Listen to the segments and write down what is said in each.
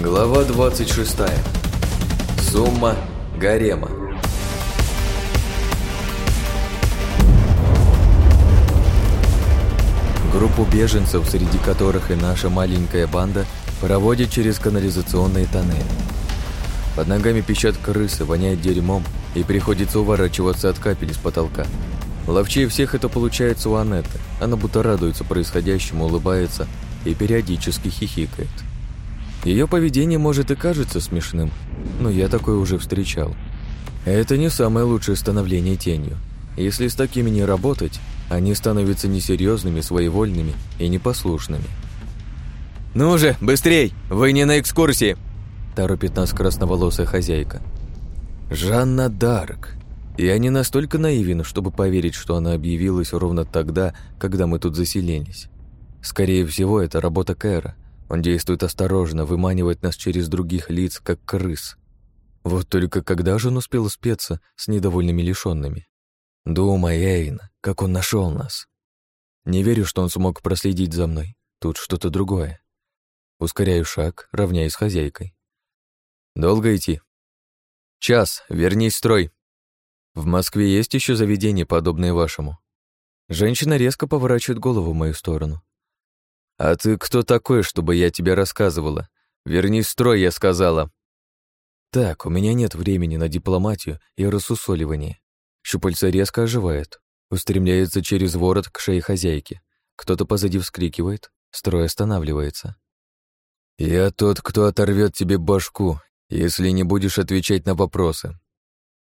Глава 26. Сумма гарема. Группу беженцев, среди которых и наша маленькая банда, проводит через канализационные тоннели. Под ногами пищат крысы, воняет дерьмом, и приходится уворачиваться от капель с потолка. Ловчее всех это получается у Анетты. Она будто радуется происходящему, улыбается и периодически хихикает. Ее поведение может и кажется смешным, но я такое уже встречал. Это не самое лучшее становление тенью. Если с такими не работать, они становятся несерьезными, своевольными и непослушными. «Ну же, быстрей! Вы не на экскурсии!» торопит нас красноволосая хозяйка. Жанна Дарк. Я не настолько наивен, чтобы поверить, что она объявилась ровно тогда, когда мы тут заселились. Скорее всего, это работа Кэра — он действует осторожно, выманивает нас через других лиц, как крыс. Вот только когда же он успел спеться с недовольными лишенными? Думай, Эйн, как он нашел нас. Не верю, что он смог проследить за мной. Тут что-то другое. Ускоряю шаг, равняясь с хозяйкой. Долго идти? Час, вернись в строй. В Москве есть еще заведение, подобное вашему. Женщина резко поворачивает голову в мою сторону. «А ты кто такой, чтобы я тебе рассказывала? Верни строй, я сказала». «Так, у меня нет времени на дипломатию и рассусоливание». Щупальца резко оживает, устремляется через ворот к шее хозяйки. Кто-то позади вскрикивает, строй останавливается. «Я тот, кто оторвет тебе башку, если не будешь отвечать на вопросы».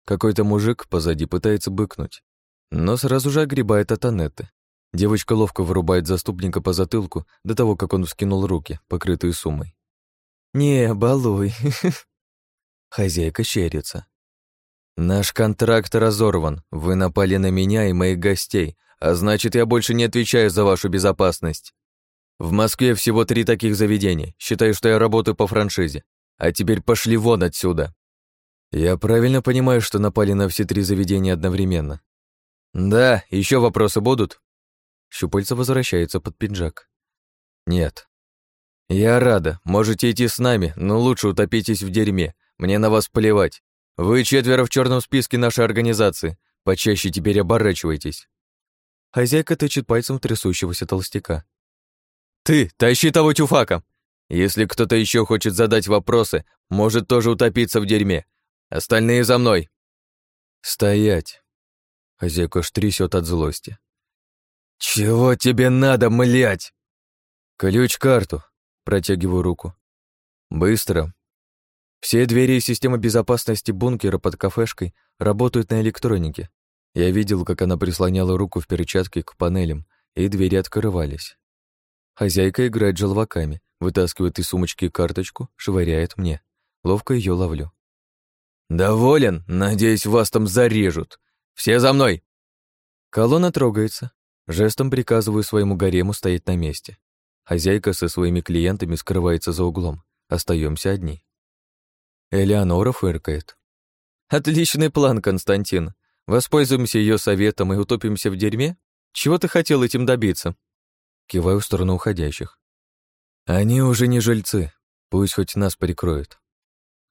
Какой-то мужик позади пытается быкнуть, но сразу же огребает от Анетты. Девочка ловко вырубает заступника по затылку до того, как он вскинул руки, покрытые суммой. «Не, балуй!» Хозяйка щерится. «Наш контракт разорван. Вы напали на меня и моих гостей, а значит, я больше не отвечаю за вашу безопасность. В Москве всего три таких заведения. Считаю, что я работаю по франшизе. А теперь пошли вон отсюда!» «Я правильно понимаю, что напали на все три заведения одновременно?» «Да, еще вопросы будут?» Щупальца возвращается под пиджак. «Нет». «Я рада. Можете идти с нами, но лучше утопитесь в дерьме. Мне на вас плевать. Вы четверо в черном списке нашей организации. Почаще теперь оборачивайтесь». Хозяйка тычет пальцем трясущегося толстяка. «Ты, тащи того тюфака! Если кто-то еще хочет задать вопросы, может тоже утопиться в дерьме. Остальные за мной!» «Стоять!» Хозяйка аж трясет от злости. «Чего тебе надо, млять?» «Ключ-карту», — протягиваю руку. «Быстро». Все двери и система безопасности бункера под кафешкой работают на электронике. Я видел, как она прислоняла руку в перчатке к панелям, и двери открывались. Хозяйка играет желваками, вытаскивает из сумочки карточку, швыряет мне. Ловко ее ловлю. «Доволен? Надеюсь, вас там зарежут. Все за мной!» Колонна трогается, Жестом приказываю своему гарему стоять на месте. Хозяйка со своими клиентами скрывается за углом. Остаемся одни. Элеонора фыркает. «Отличный план, Константин. Воспользуемся ее советом и утопимся в дерьме? Чего ты хотел этим добиться?» Киваю в сторону уходящих. «Они уже не жильцы. Пусть хоть нас прикроют».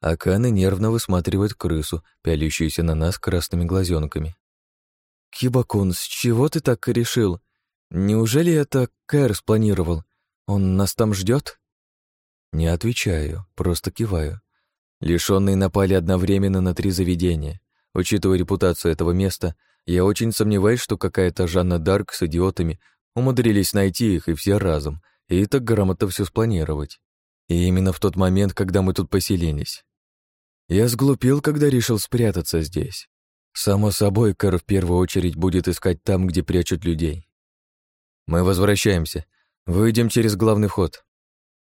Аканы нервно высматривает крысу, пялящуюся на нас красными глазенками. «Кибакун, с чего ты так решил? Неужели это Кэр спланировал? Он нас там ждет? Не отвечаю, просто киваю. Лишенные напали одновременно на три заведения. Учитывая репутацию этого места, я очень сомневаюсь, что какая-то Жанна Дарк с идиотами умудрились найти их и все разом, и так грамотно все спланировать. И именно в тот момент, когда мы тут поселились. Я сглупил, когда решил спрятаться здесь. Само собой, Кэр в первую очередь будет искать там, где прячут людей. Мы возвращаемся. Выйдем через главный вход.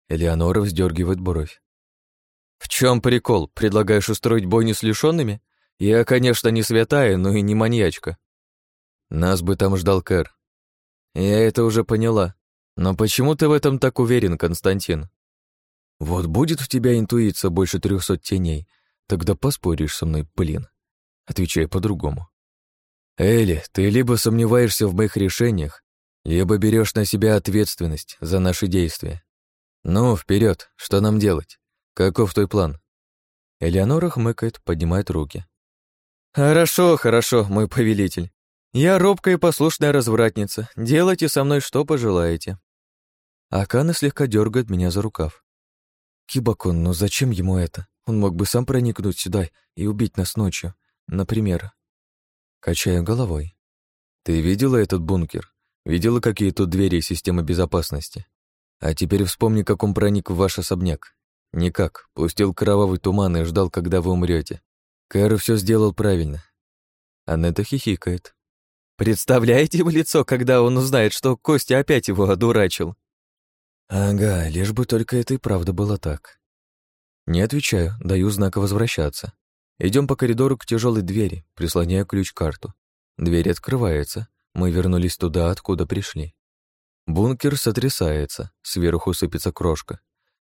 Элеонора вздергивает бровь. В чем прикол? Предлагаешь устроить бойню с лишенными? Я, конечно, не святая, но и не маньячка. Нас бы там ждал Кэр. Я это уже поняла. Но почему ты в этом так уверен, Константин? Вот будет у тебя интуиция больше трехсот теней, тогда поспоришь со мной, блин отвечаю по-другому. «Элли, ты либо сомневаешься в моих решениях, либо берешь на себя ответственность за наши действия. Ну, вперед, что нам делать? Каков твой план? Элеонора хмыкает, поднимает руки. Хорошо, хорошо, мой повелитель. Я робкая и послушная развратница. Делайте со мной что пожелаете. Акана слегка дергает меня за рукав. Кибакон, ну зачем ему это? Он мог бы сам проникнуть сюда и убить нас ночью, например. Качаю головой. Ты видела этот бункер? Видела, какие тут двери и системы безопасности? А теперь вспомни, как он проник в ваш особняк. Никак. Пустил кровавый туман и ждал, когда вы умрете. Кэр все сделал правильно. Анетта хихикает. Представляете его лицо, когда он узнает, что Костя опять его одурачил? Ага, лишь бы только это и правда было так. Не отвечаю, даю знак возвращаться. Идем по коридору к тяжелой двери, прислоняю ключ-карту. Дверь открывается. Мы вернулись туда, откуда пришли. Бункер сотрясается, сверху сыпется крошка.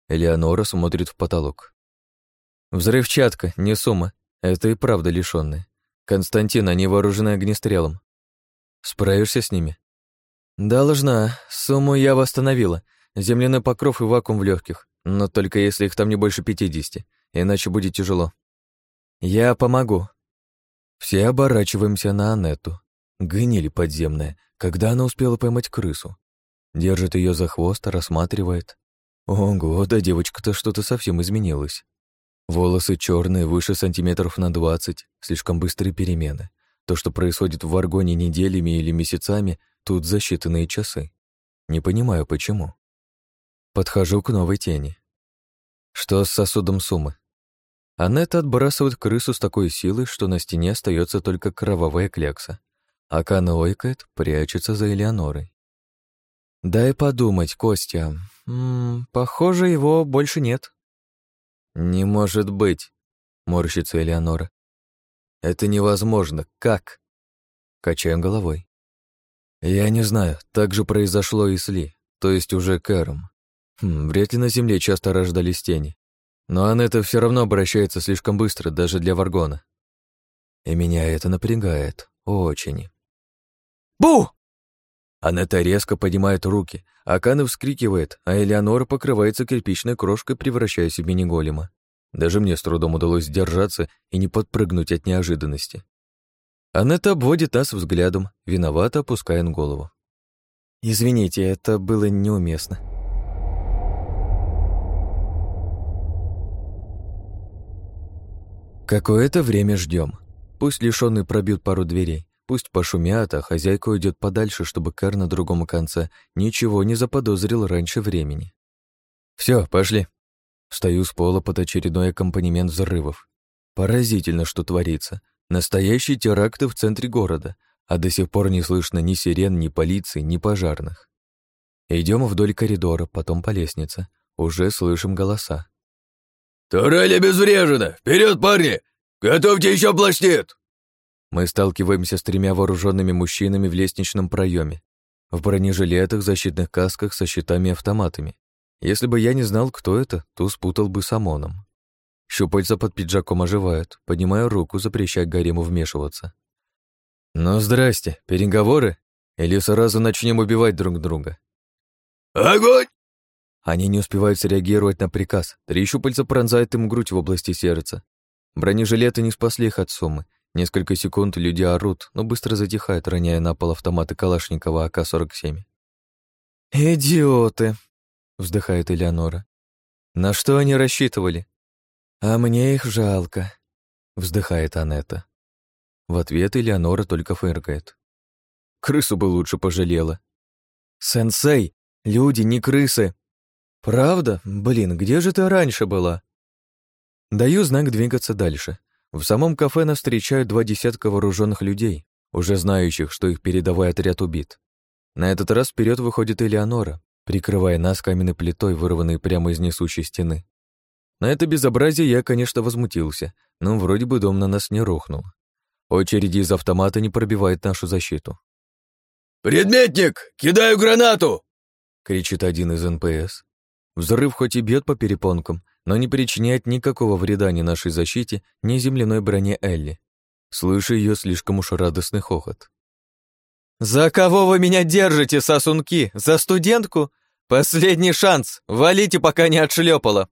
Элеонора смотрит в потолок. Взрывчатка, не сумма. Это и правда лишённые. Константин, они вооружены огнестрелом. Справишься с ними? Должна. Сумму я восстановила. Земляной покров и вакуум в легких. Но только если их там не больше пятидесяти, иначе будет тяжело. Я помогу. Все оборачиваемся на Анетту. Гнили подземная, когда она успела поймать крысу. Держит ее за хвост, рассматривает. Ого, да девочка-то что-то совсем изменилась. Волосы черные, выше сантиметров на двадцать, слишком быстрые перемены. То, что происходит в Аргоне неделями или месяцами, тут за считанные часы. Не понимаю, почему. Подхожу к новой тени. Что с сосудом суммы? Анетта отбрасывает крысу с такой силой, что на стене остается только кровавая клякса. А Кана прячется за Элеонорой. «Дай подумать, Костя. М -м, похоже, его больше нет». «Не может быть», — морщится Элеонора. «Это невозможно. Как?» Качаем головой. «Я не знаю. Так же произошло и с Ли, то есть уже Кэром. Хм, вряд ли на Земле часто рождались тени. Но Анетта все равно обращается слишком быстро, даже для Варгона. И меня это напрягает. Очень. «Бу!» Анетта резко поднимает руки, а Кана вскрикивает, а Элеонора покрывается кирпичной крошкой, превращаясь в мини-голема. Даже мне с трудом удалось сдержаться и не подпрыгнуть от неожиданности. Анетта обводит нас взглядом, виновато опуская голову. «Извините, это было неуместно». Какое-то время ждем. Пусть лишённые пробьют пару дверей, Пусть пошумят, а хозяйка уйдет подальше, чтобы Кар на другом конце ничего не заподозрил раньше времени. Все, пошли. Встаю с пола под очередной аккомпанемент взрывов. Поразительно, что творится. Настоящие теракты в центре города, а до сих пор не слышно ни сирен, ни полиции, ни пожарных. Идем вдоль коридора, потом по лестнице. Уже слышим голоса. «Турель обезврежена! Вперед, парни! Готовьте еще пластет!» Мы сталкиваемся с тремя вооруженными мужчинами в лестничном проеме, в бронежилетах, защитных касках со щитами и автоматами. Если бы я не знал, кто это, то спутал бы с ОМОНом. Щупальца под пиджаком оживают, поднимаю руку, запрещая Гариму вмешиваться. «Ну, здрасте, переговоры? Или сразу начнем убивать друг друга?» «Огонь!» Они не успевают среагировать на приказ. Три щупальца пронзают им грудь в области сердца. Бронежилеты не спасли их от суммы, Несколько секунд люди орут, но быстро затихают, роняя на пол автоматы Калашникова АК-47. «Идиоты!» — вздыхает Элеонора. «На что они рассчитывали?» «А мне их жалко», — вздыхает Анетта. В ответ Элеонора только фыркает. «Крысу бы лучше пожалела». «Сенсей, люди не крысы!» «Правда? Блин, где же ты раньше была?» Даю знак двигаться дальше. В самом кафе нас встречают два десятка вооруженных людей, уже знающих, что их передовой отряд убит. На этот раз вперед выходит Элеонора, прикрывая нас каменной плитой, вырванной прямо из несущей стены. На это безобразие я, конечно, возмутился, но вроде бы дом на нас не рухнул. Очереди из автомата не пробивают нашу защиту. «Предметник! Кидаю гранату!» — кричит один из НПС. Взрыв хоть и бьет по перепонкам, но не причиняет никакого вреда ни нашей защите, ни земляной броне Элли. Слышу ее слишком уж радостный хохот. «За кого вы меня держите, сосунки? За студентку? Последний шанс! Валите, пока не отшлепала!»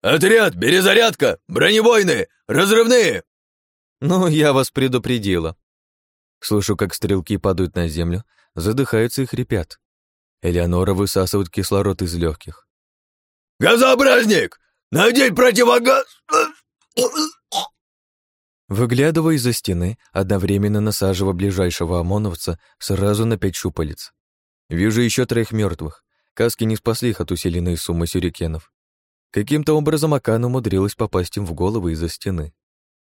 Отряд, перезарядка, бронебойные, разрывные!» «Ну, я вас предупредила». Слышу, как стрелки падают на землю, задыхаются и хрипят. Элеонора высасывает кислород из легких. «Газообразник! Надеть противогаз!» Выглядывая из-за стены, одновременно насаживая ближайшего ОМОНовца сразу на пять щупалец. Вижу еще троих мертвых. Каски не спасли их от усиленной суммы сюрикенов. Каким-то образом Акан умудрилась попасть им в головы из-за стены.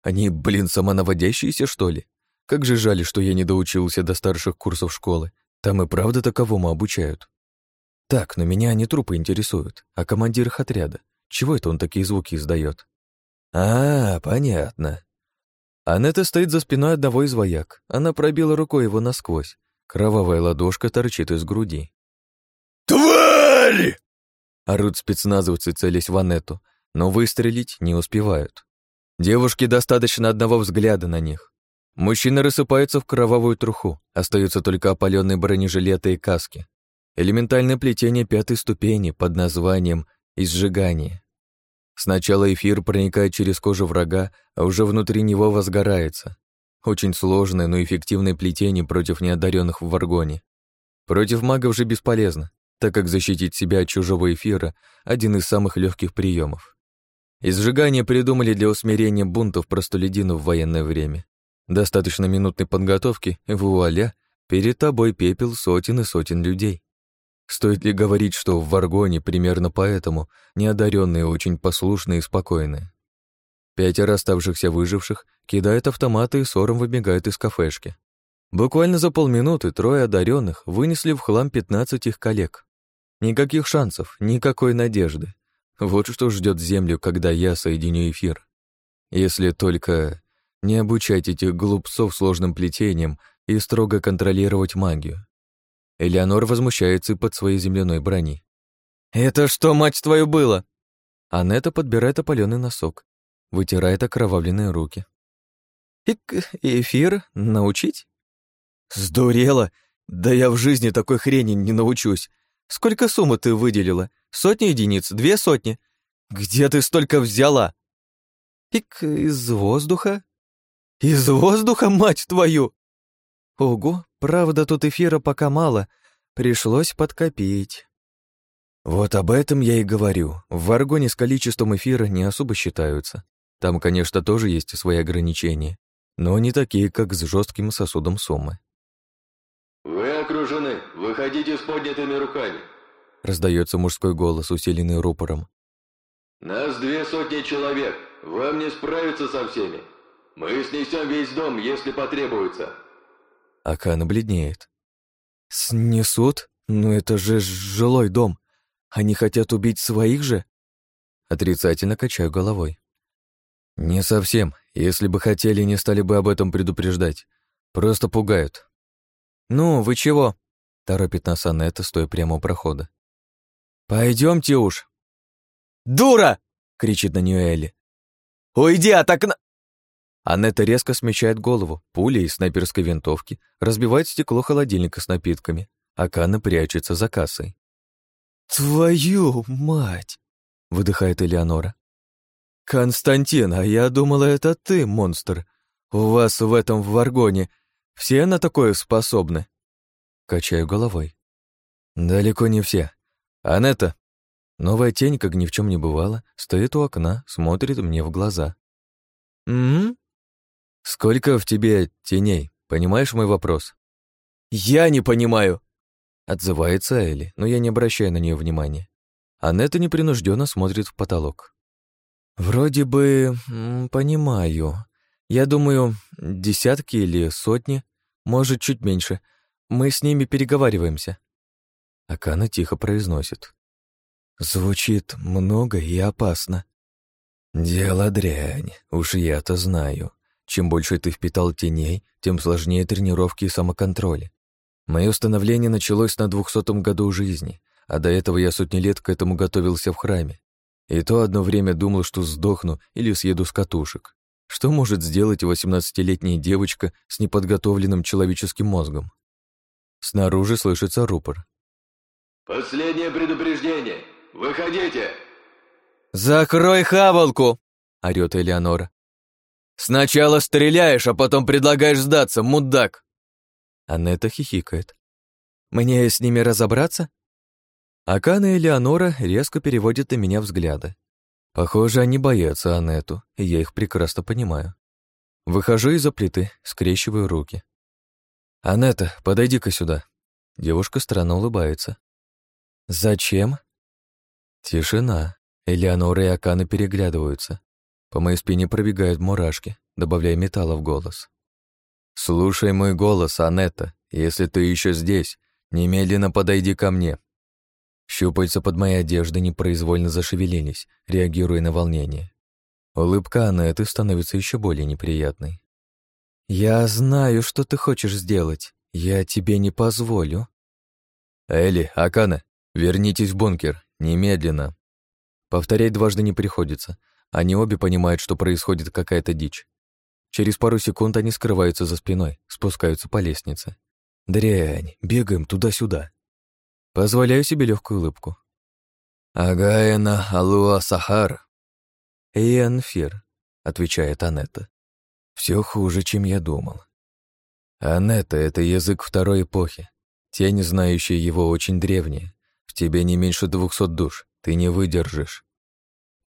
Они, блин, самонаводящиеся, что ли? Как же жаль, что я не доучился до старших курсов школы. Там и правда таковому обучают. Так, но меня не трупы интересуют, а командир их отряда. Чего это он такие звуки издает? А, понятно. Анетта стоит за спиной одного из вояк. Она пробила рукой его насквозь. Кровавая ладошка торчит из груди. «Тварь!» Орут спецназовцы, целясь в Анетту, но выстрелить не успевают. Девушке достаточно одного взгляда на них. Мужчины рассыпаются в кровавую труху, остаются только опаленные бронежилеты и каски. Элементальное плетение пятой ступени под названием «изжигание». Сначала эфир проникает через кожу врага, а уже внутри него возгорается. Очень сложное, но эффективное плетение против неодаренных в варгоне. Против магов же бесполезно, так как защитить себя от чужого эфира – один из самых легких приемов. Изжигание придумали для усмирения бунтов простолюдинов в военное время. Достаточно минутной подготовки, вуаля, перед тобой пепел сотен и сотен людей. Стоит ли говорить, что в Варгоне примерно поэтому неодаренные очень послушные и спокойные? Пятеро оставшихся выживших кидают автоматы и ссором выбегают из кафешки. Буквально за полминуты трое одаренных вынесли в хлам 15 их коллег. Никаких шансов, никакой надежды. Вот что ждет Землю, когда я соединю эфир. Если только не обучать этих глупцов сложным плетением и строго контролировать магию. Элеонор возмущается под своей земляной брони. «Это что, мать твою, было?» Анетта подбирает опаленный носок, вытирает окровавленные руки. «Ик, эфир научить?» «Сдурела! Да я в жизни такой хрени не научусь. Сколько суммы ты выделила? Сотни единиц? Две сотни? Где ты столько взяла?» «Ик, из воздуха?» «Из воздуха, мать твою!» «Ого, правда, тут эфира пока мало. Пришлось подкопить». Вот об этом я и говорю. В Варгоне с количеством эфира не особо считаются. Там, конечно, тоже есть свои ограничения, но не такие, как с жестким сосудом суммы. «Вы окружены. Выходите с поднятыми руками», — раздается мужской голос, усиленный рупором. «Нас две сотни человек. Вам не справиться со всеми. Мы снесем весь дом, если потребуется». Акана бледнеет. «Снесут? Ну это же жилой дом. Они хотят убить своих же?» Отрицательно качаю головой. «Не совсем. Если бы хотели, не стали бы об этом предупреждать. Просто пугают». «Ну, вы чего?» — торопит нас Анетта, стоя прямо у прохода. Пойдемте уж». «Дура!» — кричит на нее Элли. «Уйди от окна!» Анетта резко смещает голову, пуля из снайперской винтовки разбивает стекло холодильника с напитками, а Кана прячется за кассой. «Твою мать!» — выдыхает Элеонора. «Константин, а я думала, это ты, монстр. У вас в этом варгоне все на такое способны?» Качаю головой. «Далеко не все. Анетта!» Новая тень, как ни в чем не бывало, стоит у окна, смотрит мне в глаза. «М-м?» «Сколько в тебе теней? Понимаешь мой вопрос?» «Я не понимаю!» Отзывается Элли, но я не обращаю на нее внимания. Анетта непринужденно смотрит в потолок. Вроде бы понимаю. Я думаю, десятки или сотни, может, чуть меньше. Мы с ними переговариваемся. Акана тихо произносит. Звучит много и опасно. Дело дрянь, уж я-то знаю. Чем больше ты впитал теней, тем сложнее тренировки и самоконтроль. Мое становление началось на двухсотом году жизни, а до этого я сотни лет к этому готовился в храме. И то одно время думал, что сдохну или съеду с катушек. Что может сделать восемнадцатилетняя девочка с неподготовленным человеческим мозгом? Снаружи слышится рупор. «Последнее предупреждение! Выходите!» «Закрой хавалку!» — орёт Элеонора. «Сначала стреляешь, а потом предлагаешь сдаться, мудак!» Анетта хихикает. «Мне с ними разобраться?» Акана и Элеонора резко переводят на меня взгляды. Похоже, они боятся Анетту, и я их прекрасно понимаю. Выхожу из-за плиты, скрещиваю руки. «Анетта, подойди-ка сюда». Девушка странно улыбается. «Зачем?» Тишина. Элеонора и Акана переглядываются. По моей спине пробегают мурашки, добавляя металла в голос. «Слушай мой голос, Анетта. Если ты еще здесь, немедленно подойди ко мне». Щупальца под моей одеждой непроизвольно зашевелились, реагируя на волнение. Улыбка Анетты становится еще более неприятной. «Я знаю, что ты хочешь сделать. Я тебе не позволю». «Элли, Акана, вернитесь в бункер. Немедленно». Повторять дважды не приходится. Они обе понимают, что происходит какая-то дичь. Через пару секунд они скрываются за спиной, спускаются по лестнице. Дрянь, бегаем туда-сюда. Позволяю себе легкую улыбку. «Агаэна Алуа Сахар». «Иэнфир», — отвечает Анетта. Все хуже, чем я думал. Анетта — это язык второй эпохи. Тень, знающая его, очень древняя. В тебе не меньше двухсот душ. Ты не выдержишь.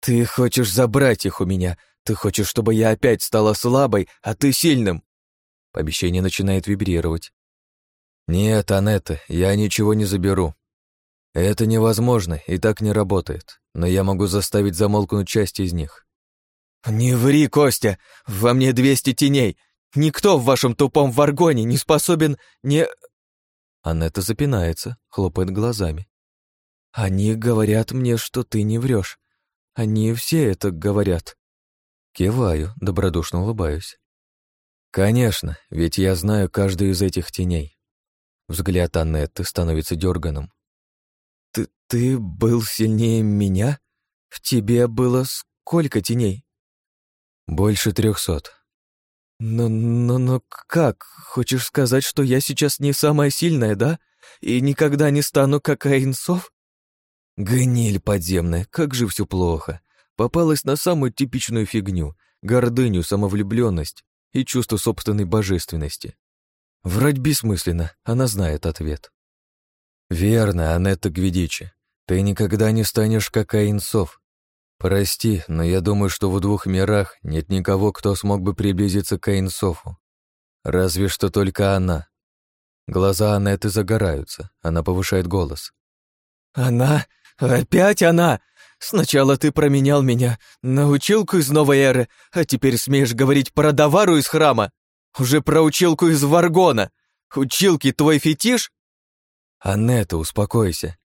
Ты хочешь забрать их у меня. Ты хочешь, чтобы я опять стала слабой, а ты сильным. Обещание начинает вибрировать. Нет, Анетта, я ничего не заберу. Это невозможно и так не работает, но я могу заставить замолкнуть часть из них. Не ври, Костя, во мне двести теней. Никто в вашем тупом варгоне не способен не... Анетта запинается, хлопает глазами. Они говорят мне, что ты не врешь. Они все это говорят. Киваю, добродушно улыбаюсь. Конечно, ведь я знаю каждую из этих теней. Взгляд Аннетты становится дерганым. Ты, ты был сильнее меня? В тебе было сколько теней? Больше трехсот. Но, но, но как? Хочешь сказать, что я сейчас не самая сильная, да? И никогда не стану как Айнсов? Гниль подземная, как же все плохо. Попалась на самую типичную фигню — гордыню, самовлюбленность и чувство собственной божественности. Врать бессмысленно, она знает ответ. «Верно, Анетта Гвидичи, ты никогда не станешь как Айнсов. Прости, но я думаю, что в двух мирах нет никого, кто смог бы приблизиться к Айнсофу. Разве что только она». Глаза Анетты загораются, она повышает голос. «Она? «Опять она! Сначала ты променял меня на училку из новой эры, а теперь смеешь говорить про Давару из храма? Уже про училку из Варгона. Училки твой фетиш?» «Анетта, успокойся».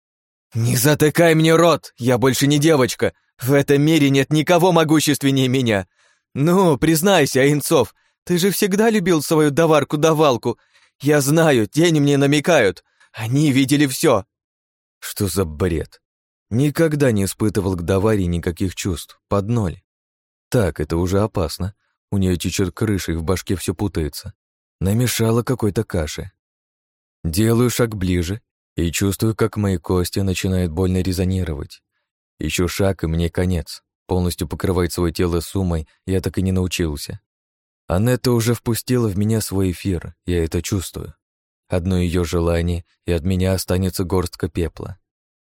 «Не затыкай мне рот! Я больше не девочка! В этом мире нет никого могущественнее меня! Ну, признайся, Айнцов, ты же всегда любил свою даварку-давалку. Я знаю, тени мне намекают. Они видели все. Что за бред? Никогда не испытывал к Даваре никаких чувств, под ноль. Так, это уже опасно. У нее течет крыша, и в башке все путается. Намешала какой-то каши. Делаю шаг ближе и чувствую, как мои кости начинают больно резонировать. Еще шаг, и мне конец. Полностью покрывать свое тело суммой я так и не научился. Анетта уже впустила в меня свой эфир, я это чувствую. Одно ее желание, и от меня останется горстка пепла.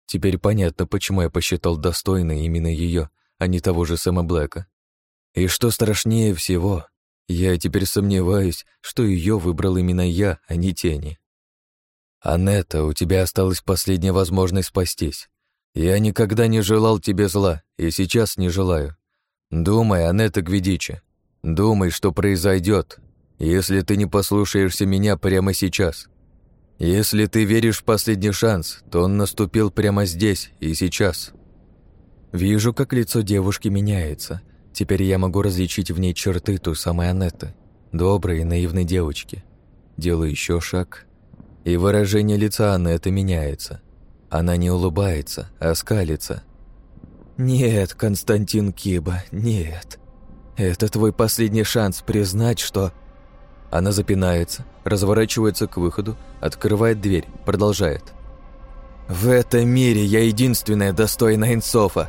Теперь понятно, почему я посчитал достойной именно ее, а не того же Сэма Блэка. И что страшнее всего, я теперь сомневаюсь, что ее выбрал именно я, а не тени. Анетта, у тебя осталась последняя возможность спастись. Я никогда не желал тебе зла, и сейчас не желаю. Думай, Анетта Гвидичи, думай, что произойдет, если ты не послушаешься меня прямо сейчас. Если ты веришь в последний шанс, то он наступил прямо здесь и сейчас. Вижу, как лицо девушки меняется. Теперь я могу различить в ней черты той самой Анетты, доброй и наивной девочки. Делаю еще шаг, и выражение лица Анетты меняется. Она не улыбается, а скалится. «Нет, Константин Киба, нет. Это твой последний шанс признать, что...» Она запинается, разворачивается к выходу, открывает дверь, продолжает. «В этом мире я единственная достойная инсофа.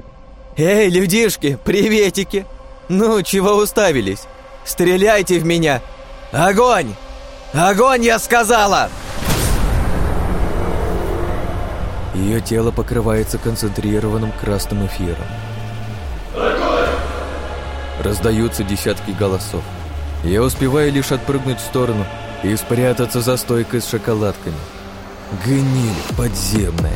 «Эй, людишки, приветики! Ну, чего уставились? Стреляйте в меня! Огонь! Огонь, я сказала!» Ее тело покрывается концентрированным красным эфиром. Огонь! Раздаются десятки голосов. Я успеваю лишь отпрыгнуть в сторону и спрятаться за стойкой с шоколадками. Гниль подземная.